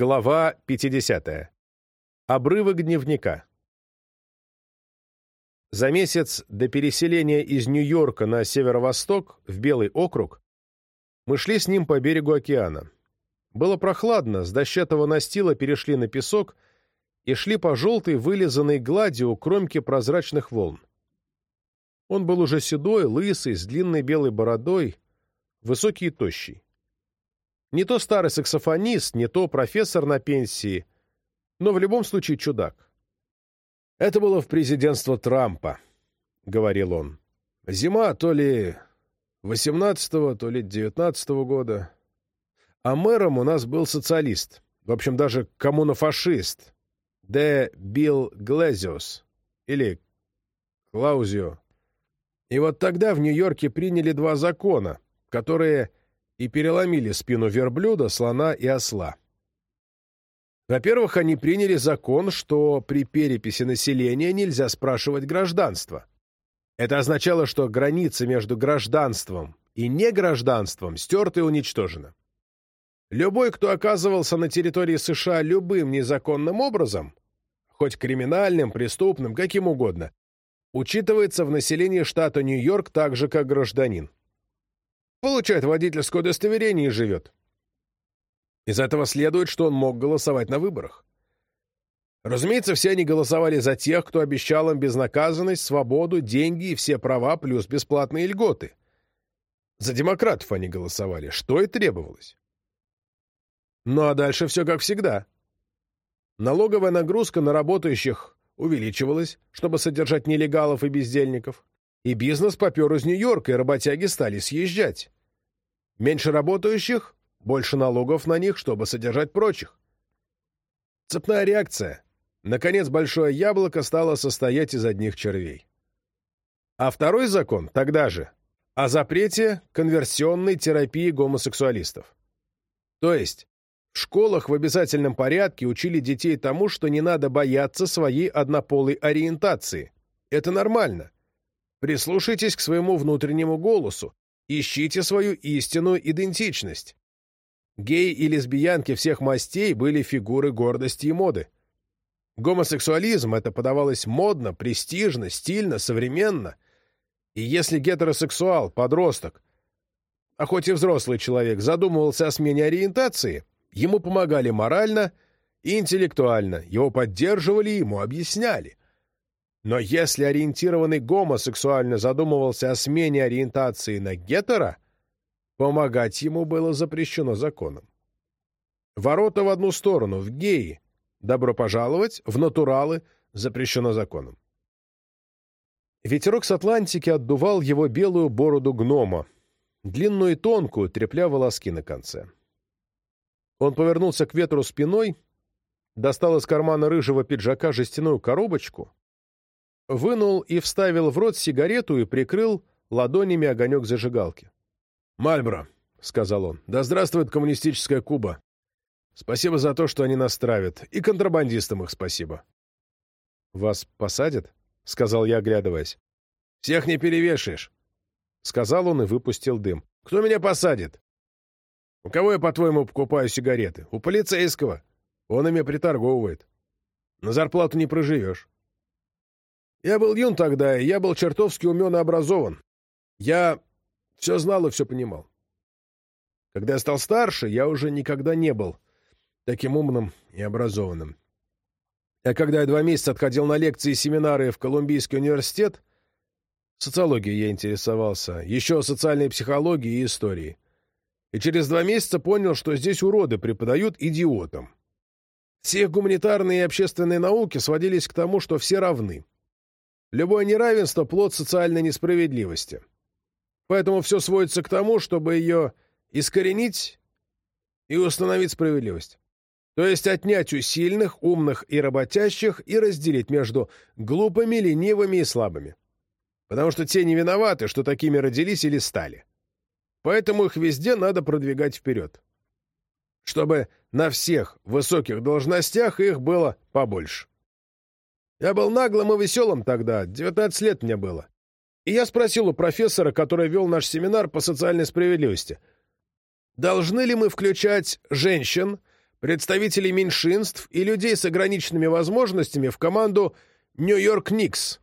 Глава 50. Обрывок дневника. За месяц до переселения из Нью-Йорка на северо-восток, в Белый округ, мы шли с ним по берегу океана. Было прохладно, с дощатого настила перешли на песок и шли по желтой вылизанной глади у кромки прозрачных волн. Он был уже седой, лысый, с длинной белой бородой, высокий и тощий. Не то старый саксофонист, не то профессор на пенсии, но в любом случае чудак. «Это было в президентство Трампа», — говорил он. «Зима то ли восемнадцатого, то ли девятнадцатого года. А мэром у нас был социалист, в общем, даже коммунофашист, Де Билл Глезиос, или Клаузио. И вот тогда в Нью-Йорке приняли два закона, которые и переломили спину верблюда, слона и осла. Во-первых, они приняли закон, что при переписи населения нельзя спрашивать гражданство. Это означало, что граница между гражданством и негражданством стерта и уничтожена. Любой, кто оказывался на территории США любым незаконным образом, хоть криминальным, преступным, каким угодно, учитывается в населении штата Нью-Йорк так же, как гражданин получает водительское удостоверение и живет. Из этого следует, что он мог голосовать на выборах. Разумеется, все они голосовали за тех, кто обещал им безнаказанность, свободу, деньги и все права плюс бесплатные льготы. За демократов они голосовали, что и требовалось. Ну а дальше все как всегда. Налоговая нагрузка на работающих увеличивалась, чтобы содержать нелегалов и бездельников. И бизнес попер из Нью-Йорка, и работяги стали съезжать. Меньше работающих, больше налогов на них, чтобы содержать прочих. Цепная реакция. Наконец, большое яблоко стало состоять из одних червей. А второй закон, тогда же, о запрете конверсионной терапии гомосексуалистов. То есть, в школах в обязательном порядке учили детей тому, что не надо бояться своей однополой ориентации. Это нормально. Прислушайтесь к своему внутреннему голосу, ищите свою истинную идентичность. Геи и лесбиянки всех мастей были фигуры гордости и моды. Гомосексуализм это подавалось модно, престижно, стильно, современно. И если гетеросексуал, подросток, а хоть и взрослый человек, задумывался о смене ориентации, ему помогали морально и интеллектуально, его поддерживали и ему объясняли. Но если ориентированный гомосексуально задумывался о смене ориентации на гетеро, помогать ему было запрещено законом. Ворота в одну сторону, в геи. Добро пожаловать, в натуралы, запрещено законом. Ветерок с Атлантики отдувал его белую бороду гнома, длинную и тонкую, трепля волоски на конце. Он повернулся к ветру спиной, достал из кармана рыжего пиджака жестяную коробочку вынул и вставил в рот сигарету и прикрыл ладонями огонек зажигалки. «Мальбро», — сказал он, — «да здравствует коммунистическая Куба. Спасибо за то, что они нас травят, и контрабандистам их спасибо». «Вас посадят?» — сказал я, оглядываясь. «Всех не перевешаешь», — сказал он и выпустил дым. «Кто меня посадит?» «У кого я, по-твоему, покупаю сигареты? У полицейского. Он ими приторговывает. На зарплату не проживешь». Я был юн тогда, и я был чертовски умен и образован. Я все знал и все понимал. Когда я стал старше, я уже никогда не был таким умным и образованным. А когда я два месяца отходил на лекции и семинары в Колумбийский университет, социологией я интересовался, еще социальной психологией и историей. И через два месяца понял, что здесь уроды преподают идиотам. Все гуманитарные и общественные науки сводились к тому, что все равны. Любое неравенство – плод социальной несправедливости. Поэтому все сводится к тому, чтобы ее искоренить и установить справедливость. То есть отнять у сильных, умных и работящих и разделить между глупыми, ленивыми и слабыми. Потому что те не виноваты, что такими родились или стали. Поэтому их везде надо продвигать вперед. Чтобы на всех высоких должностях их было побольше. Я был наглым и веселым тогда, 19 лет мне было. И я спросил у профессора, который вел наш семинар по социальной справедливости, должны ли мы включать женщин, представителей меньшинств и людей с ограниченными возможностями в команду «Нью-Йорк Никс»,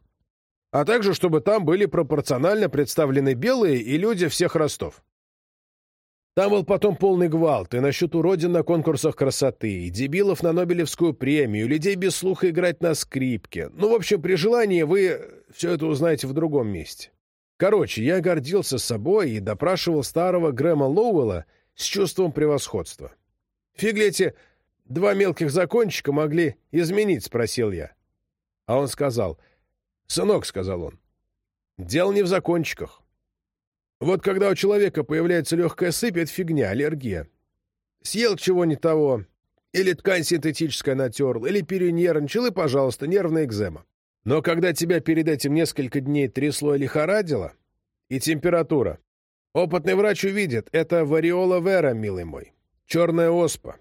а также чтобы там были пропорционально представлены белые и люди всех ростов. Там был потом полный гвалт и насчет уродин на конкурсах красоты, и дебилов на Нобелевскую премию, людей без слуха играть на скрипке. Ну, в общем, при желании вы все это узнаете в другом месте. Короче, я гордился собой и допрашивал старого Грэма Лоуэлла с чувством превосходства. «Фиг ли эти два мелких закончика могли изменить?» — спросил я. А он сказал, «Сынок», — сказал он, — «дело не в закончиках. Вот когда у человека появляется легкая сыпь, это фигня, аллергия. Съел чего не того, или ткань синтетическая натерл, или перенервничал, и, пожалуйста, нервная экзема. Но когда тебя перед этим несколько дней трясло и лихорадило, и температура, опытный врач увидит, это вариола вера, милый мой, черная оспа.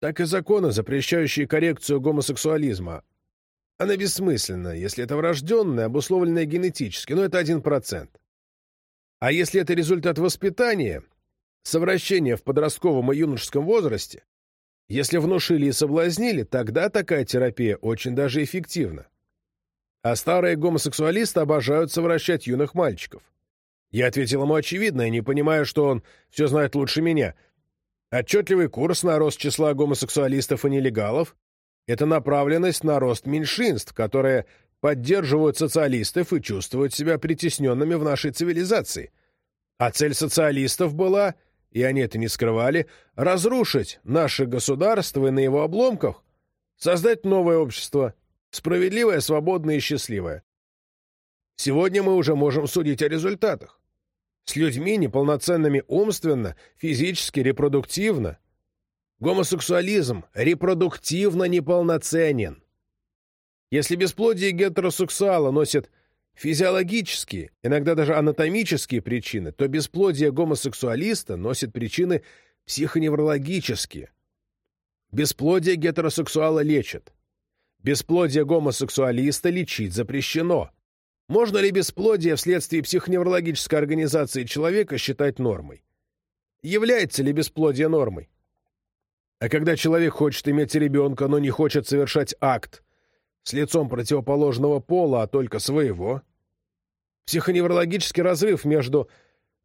Так и законы, запрещающие коррекцию гомосексуализма. Она бессмысленна, если это врожденное, обусловленное генетически, но это один процент. А если это результат воспитания, совращения в подростковом и юношеском возрасте, если внушили и соблазнили, тогда такая терапия очень даже эффективна. А старые гомосексуалисты обожают совращать юных мальчиков. Я ответил ему очевидно, и не понимая, что он все знает лучше меня. Отчетливый курс на рост числа гомосексуалистов и нелегалов — это направленность на рост меньшинств, которые поддерживают социалистов и чувствуют себя притесненными в нашей цивилизации. А цель социалистов была, и они это не скрывали, разрушить наше государство и на его обломках создать новое общество, справедливое, свободное и счастливое. Сегодня мы уже можем судить о результатах. С людьми, неполноценными умственно, физически, репродуктивно. Гомосексуализм репродуктивно неполноценен. Если бесплодие гетеросексуала носит физиологические, иногда даже анатомические причины, то бесплодие гомосексуалиста носит причины психоневрологические. Бесплодие гетеросексуала лечат. Бесплодие гомосексуалиста лечить запрещено. Можно ли бесплодие вследствие психоневрологической организации человека считать нормой? Является ли бесплодие нормой? А когда человек хочет иметь ребенка, но не хочет совершать акт, с лицом противоположного пола, а только своего. Психоневрологический разрыв между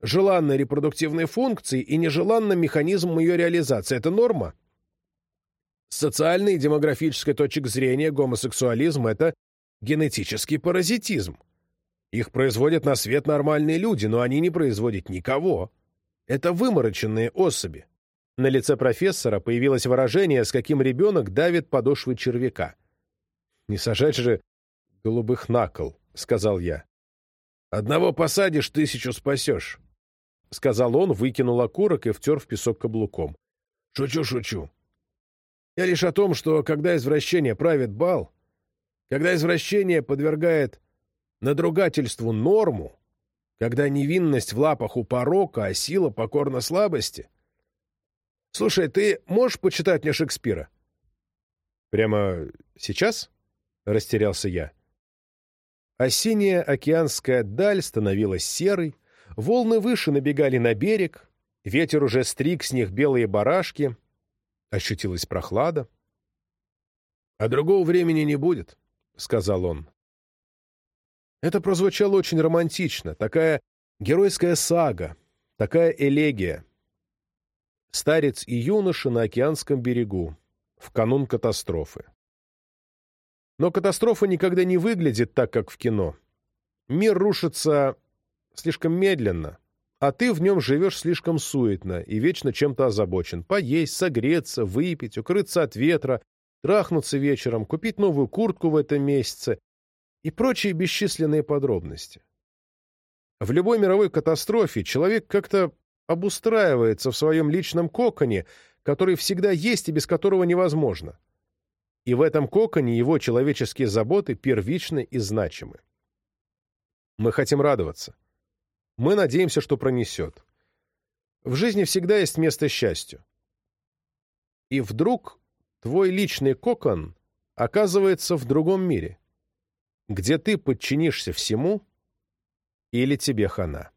желанной репродуктивной функцией и нежеланным механизмом ее реализации – это норма. С социальной и демографической точек зрения гомосексуализм – это генетический паразитизм. Их производят на свет нормальные люди, но они не производят никого. Это вымороченные особи. На лице профессора появилось выражение, с каким ребенок давит подошвы червяка – не сажать же голубых на кол, — сказал я. — Одного посадишь, тысячу спасешь, — сказал он, выкинул окурок и втер в песок каблуком. — Шучу, шучу. Я лишь о том, что когда извращение правит бал, когда извращение подвергает надругательству норму, когда невинность в лапах у порока, а сила покорна слабости. Слушай, ты можешь почитать мне Шекспира? Прямо сейчас? Растерялся я. Осенняя океанская даль становилась серой, волны выше набегали на берег, ветер уже стриг с них белые барашки, ощутилась прохлада. — А другого времени не будет, — сказал он. Это прозвучало очень романтично, такая геройская сага, такая элегия. Старец и юноша на океанском берегу, в канун катастрофы. Но катастрофа никогда не выглядит так, как в кино. Мир рушится слишком медленно, а ты в нем живешь слишком суетно и вечно чем-то озабочен. Поесть, согреться, выпить, укрыться от ветра, трахнуться вечером, купить новую куртку в этом месяце и прочие бесчисленные подробности. В любой мировой катастрофе человек как-то обустраивается в своем личном коконе, который всегда есть и без которого невозможно и в этом коконе его человеческие заботы первичны и значимы. Мы хотим радоваться. Мы надеемся, что пронесет. В жизни всегда есть место счастью. И вдруг твой личный кокон оказывается в другом мире, где ты подчинишься всему или тебе хана.